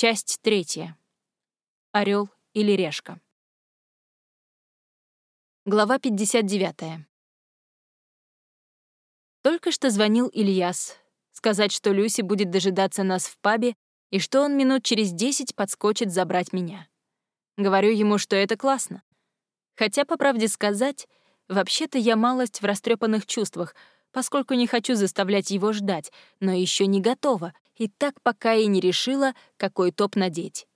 Часть третья. Орел или решка. Глава 59. Только что звонил Ильяс, сказать, что Люси будет дожидаться нас в пабе и что он минут через десять подскочит забрать меня. Говорю ему, что это классно. Хотя, по правде сказать, вообще-то я малость в растрепанных чувствах, поскольку не хочу заставлять его ждать, но еще не готова — и так пока и не решила, какой топ надеть.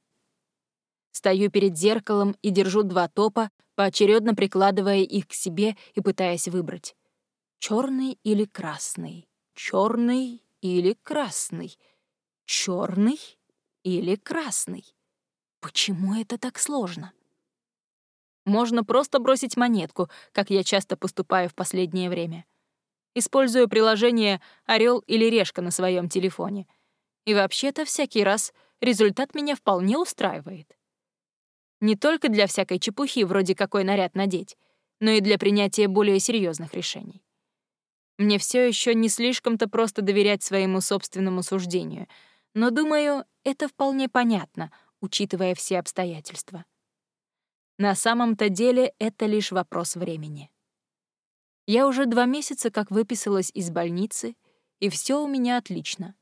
Стою перед зеркалом и держу два топа, поочередно прикладывая их к себе и пытаясь выбрать. Черный или красный? Черный или красный? Черный или красный? Почему это так сложно? Можно просто бросить монетку, как я часто поступаю в последнее время. Использую приложение «Орел или решка» на своем телефоне — и вообще-то всякий раз результат меня вполне устраивает. Не только для всякой чепухи, вроде какой наряд надеть, но и для принятия более серьезных решений. Мне все еще не слишком-то просто доверять своему собственному суждению, но, думаю, это вполне понятно, учитывая все обстоятельства. На самом-то деле это лишь вопрос времени. Я уже два месяца как выписалась из больницы, и все у меня отлично.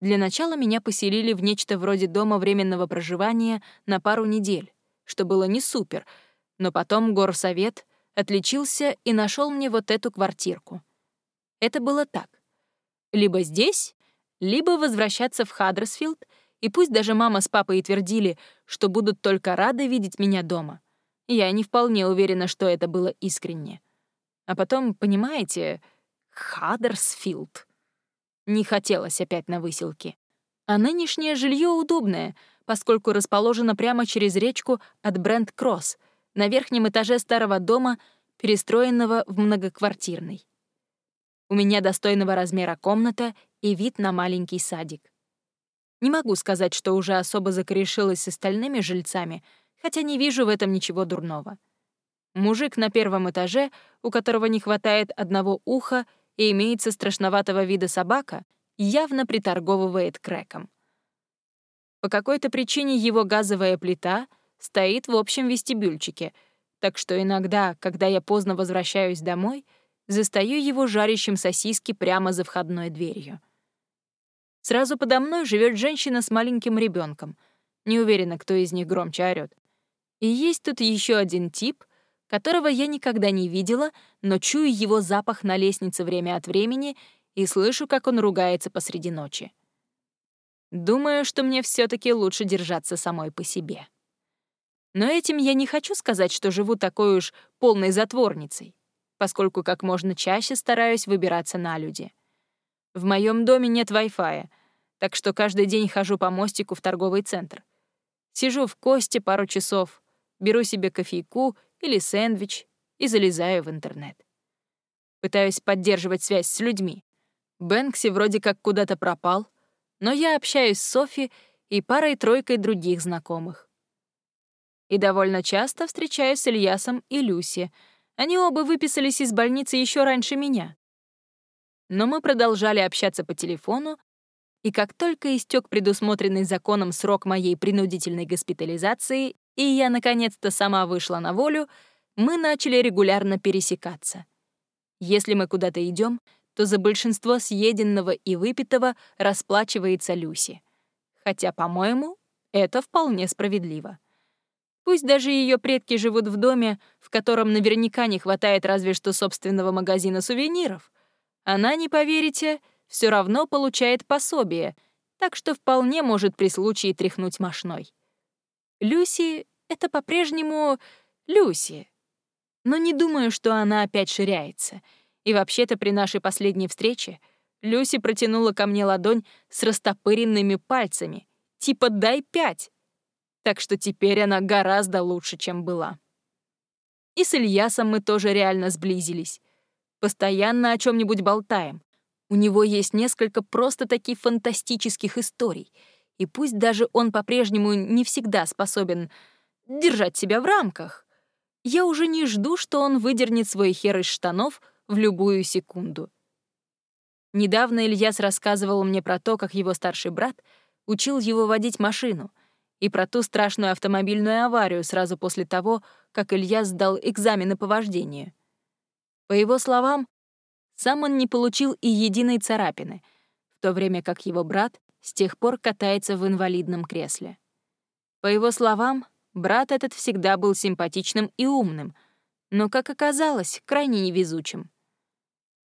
Для начала меня поселили в нечто вроде дома временного проживания на пару недель, что было не супер, но потом горсовет отличился и нашел мне вот эту квартирку. Это было так. Либо здесь, либо возвращаться в Хаддерсфилд, и пусть даже мама с папой и твердили, что будут только рады видеть меня дома. Я не вполне уверена, что это было искренне. А потом, понимаете, Хаддерсфилд — не хотелось опять на выселке. А нынешнее жилье удобное, поскольку расположено прямо через речку от Брент-Кросс, на верхнем этаже старого дома, перестроенного в многоквартирный. У меня достойного размера комната и вид на маленький садик. Не могу сказать, что уже особо закорешилась с остальными жильцами, хотя не вижу в этом ничего дурного. Мужик на первом этаже, у которого не хватает одного уха и имеется страшноватого вида собака, явно приторговывает крэком. По какой-то причине его газовая плита стоит в общем вестибюльчике, так что иногда, когда я поздно возвращаюсь домой, застаю его жарящим сосиски прямо за входной дверью. Сразу подо мной живет женщина с маленьким ребенком. Не уверена, кто из них громче орёт. И есть тут еще один тип — которого я никогда не видела, но чую его запах на лестнице время от времени и слышу, как он ругается посреди ночи. Думаю, что мне все таки лучше держаться самой по себе. Но этим я не хочу сказать, что живу такой уж полной затворницей, поскольку как можно чаще стараюсь выбираться на люди. В моем доме нет Wi-Fi, так что каждый день хожу по мостику в торговый центр. Сижу в кости пару часов, беру себе кофейку или сэндвич и залезаю в интернет. Пытаюсь поддерживать связь с людьми. Бэнкси вроде как куда-то пропал, но я общаюсь с Софи и парой-тройкой других знакомых. И довольно часто встречаюсь с Ильясом и Люси. Они оба выписались из больницы еще раньше меня. Но мы продолжали общаться по телефону, и как только истек предусмотренный законом срок моей принудительной госпитализации, и я наконец-то сама вышла на волю, мы начали регулярно пересекаться. Если мы куда-то идем, то за большинство съеденного и выпитого расплачивается Люси. Хотя, по-моему, это вполне справедливо. Пусть даже ее предки живут в доме, в котором наверняка не хватает разве что собственного магазина сувениров, она, не поверите, все равно получает пособие, так что вполне может при случае тряхнуть мошной. Люси — это по-прежнему Люси. Но не думаю, что она опять ширяется. И вообще-то при нашей последней встрече Люси протянула ко мне ладонь с растопыренными пальцами, типа «дай пять». Так что теперь она гораздо лучше, чем была. И с Ильясом мы тоже реально сблизились. Постоянно о чем нибудь болтаем. У него есть несколько просто таких фантастических историй — и пусть даже он по-прежнему не всегда способен держать себя в рамках, я уже не жду, что он выдернет свой хер из штанов в любую секунду. Недавно Ильяс рассказывал мне про то, как его старший брат учил его водить машину и про ту страшную автомобильную аварию сразу после того, как Илья сдал экзамены по вождению. По его словам, сам он не получил и единой царапины, в то время как его брат с тех пор катается в инвалидном кресле. По его словам, брат этот всегда был симпатичным и умным, но, как оказалось, крайне невезучим.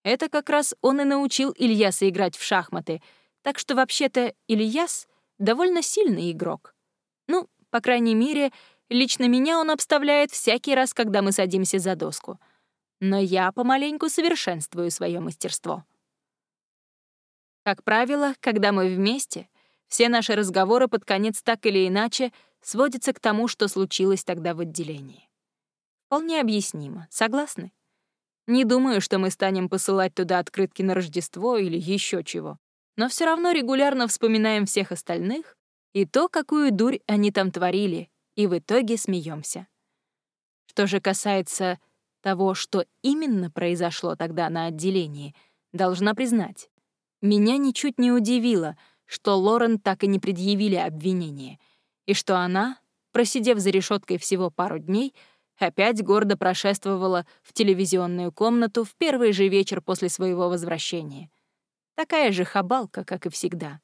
Это как раз он и научил Ильяса играть в шахматы, так что вообще-то Ильяс — довольно сильный игрок. Ну, по крайней мере, лично меня он обставляет всякий раз, когда мы садимся за доску. Но я помаленьку совершенствую свое мастерство. Как правило, когда мы вместе, все наши разговоры под конец так или иначе сводятся к тому, что случилось тогда в отделении. Вполне объяснимо, согласны? Не думаю, что мы станем посылать туда открытки на Рождество или еще чего. Но все равно регулярно вспоминаем всех остальных и то, какую дурь они там творили, и в итоге смеемся. Что же касается того, что именно произошло тогда на отделении, должна признать, меня ничуть не удивило, что Лорен так и не предъявили обвинение, и что она, просидев за решеткой всего пару дней, опять гордо прошествовала в телевизионную комнату в первый же вечер после своего возвращения. Такая же хабалка, как и всегда.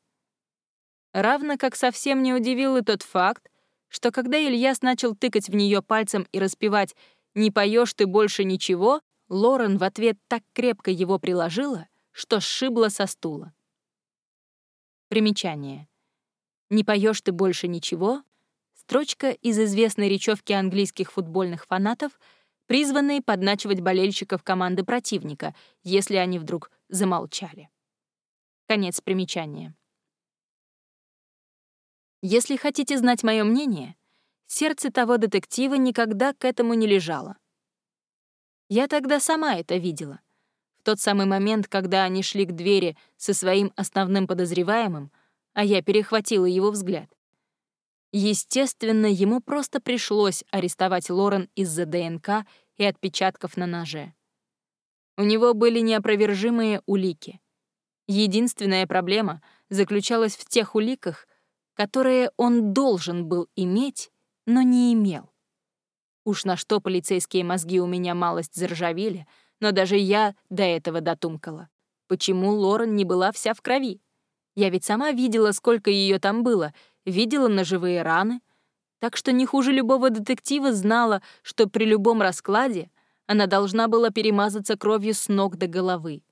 Равно как совсем не удивил и тот факт, что когда Ильяс начал тыкать в нее пальцем и распевать «Не поешь ты больше ничего», Лорен в ответ так крепко его приложила, что сшибла со стула. Примечание. «Не поешь ты больше ничего» — строчка из известной речевки английских футбольных фанатов, призванной подначивать болельщиков команды противника, если они вдруг замолчали. Конец примечания. Если хотите знать мое мнение, сердце того детектива никогда к этому не лежало. Я тогда сама это видела. В тот самый момент, когда они шли к двери со своим основным подозреваемым, а я перехватила его взгляд. Естественно, ему просто пришлось арестовать Лорен из-за ДНК и отпечатков на ноже. У него были неопровержимые улики. Единственная проблема заключалась в тех уликах, которые он должен был иметь, но не имел. Уж на что полицейские мозги у меня малость заржавели, но даже я до этого дотумкала. Почему Лорен не была вся в крови? Я ведь сама видела, сколько ее там было, видела ножевые раны, так что не хуже любого детектива знала, что при любом раскладе она должна была перемазаться кровью с ног до головы.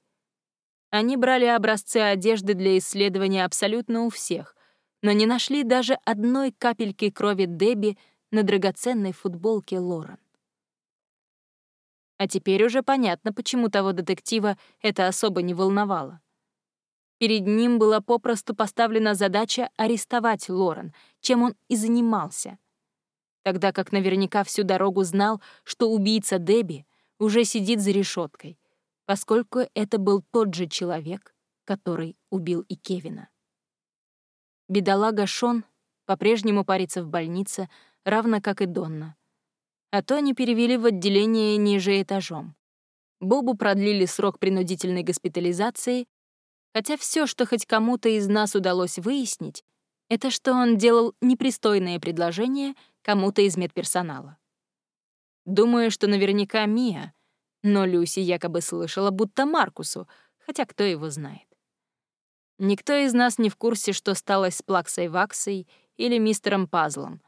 Они брали образцы одежды для исследования абсолютно у всех, но не нашли даже одной капельки крови Дебби на драгоценной футболке Лорен. А теперь уже понятно, почему того детектива это особо не волновало. Перед ним была попросту поставлена задача арестовать Лорен, чем он и занимался. Тогда как наверняка всю дорогу знал, что убийца Дебби уже сидит за решеткой, поскольку это был тот же человек, который убил и Кевина. Бедолага Шон по-прежнему парится в больнице, равно как и Донна. А то они перевели в отделение ниже этажом. Бобу продлили срок принудительной госпитализации, хотя все, что хоть кому-то из нас удалось выяснить, это что он делал непристойные предложения кому-то из медперсонала. Думаю, что наверняка Мия, но Люси якобы слышала, будто Маркусу, хотя кто его знает. Никто из нас не в курсе, что стало с Плаксой Ваксой или мистером Пазлом.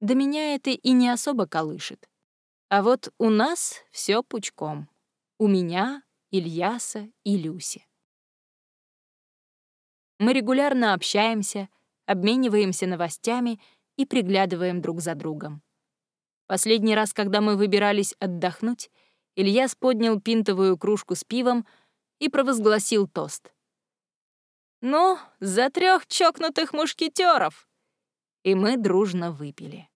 До меня это и не особо колышет. А вот у нас все пучком. У меня, Ильяса и Люси. Мы регулярно общаемся, обмениваемся новостями и приглядываем друг за другом. Последний раз, когда мы выбирались отдохнуть, Ильяс поднял пинтовую кружку с пивом и провозгласил тост. «Ну, за трех чокнутых мушкетеров!» И мы дружно выпили.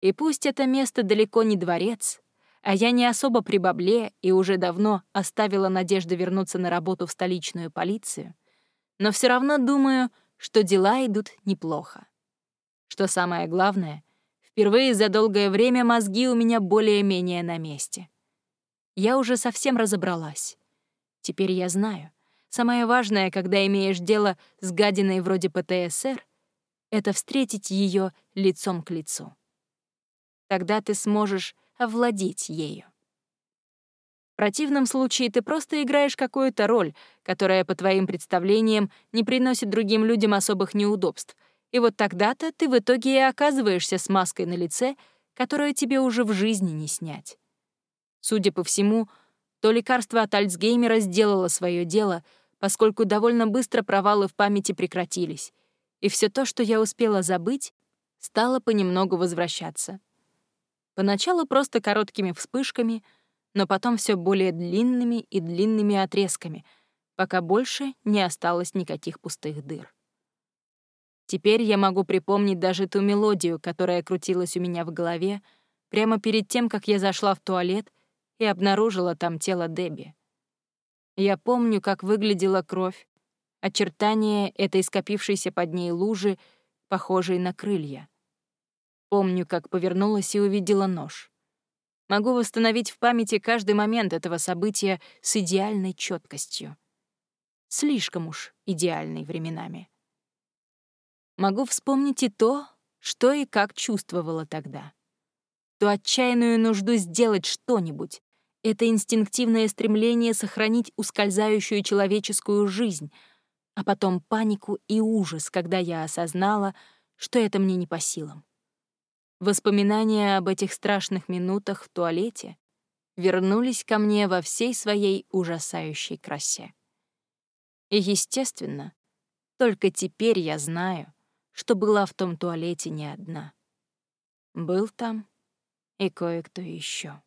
И пусть это место далеко не дворец, а я не особо при бабле и уже давно оставила надежду вернуться на работу в столичную полицию, но все равно думаю, что дела идут неплохо. Что самое главное, впервые за долгое время мозги у меня более-менее на месте. Я уже совсем разобралась. Теперь я знаю, самое важное, когда имеешь дело с гадиной вроде ПТСР, это встретить ее лицом к лицу. Тогда ты сможешь овладеть ею. В противном случае ты просто играешь какую-то роль, которая, по твоим представлениям, не приносит другим людям особых неудобств, и вот тогда-то ты в итоге и оказываешься с маской на лице, которую тебе уже в жизни не снять. Судя по всему, то лекарство от Альцгеймера сделало свое дело, поскольку довольно быстро провалы в памяти прекратились, и все то, что я успела забыть, стало понемногу возвращаться. Поначалу просто короткими вспышками, но потом все более длинными и длинными отрезками, пока больше не осталось никаких пустых дыр. Теперь я могу припомнить даже ту мелодию, которая крутилась у меня в голове прямо перед тем, как я зашла в туалет и обнаружила там тело Дебби. Я помню, как выглядела кровь, очертания этой скопившейся под ней лужи, похожей на крылья. Помню, как повернулась и увидела нож. Могу восстановить в памяти каждый момент этого события с идеальной четкостью. Слишком уж идеальной временами. Могу вспомнить и то, что и как чувствовала тогда. Ту отчаянную нужду сделать что-нибудь, это инстинктивное стремление сохранить ускользающую человеческую жизнь, а потом панику и ужас, когда я осознала, что это мне не по силам. Воспоминания об этих страшных минутах в туалете вернулись ко мне во всей своей ужасающей красе. И, естественно, только теперь я знаю, что была в том туалете не одна. Был там и кое-кто еще.